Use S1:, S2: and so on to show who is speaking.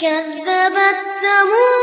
S1: كذبت ثمود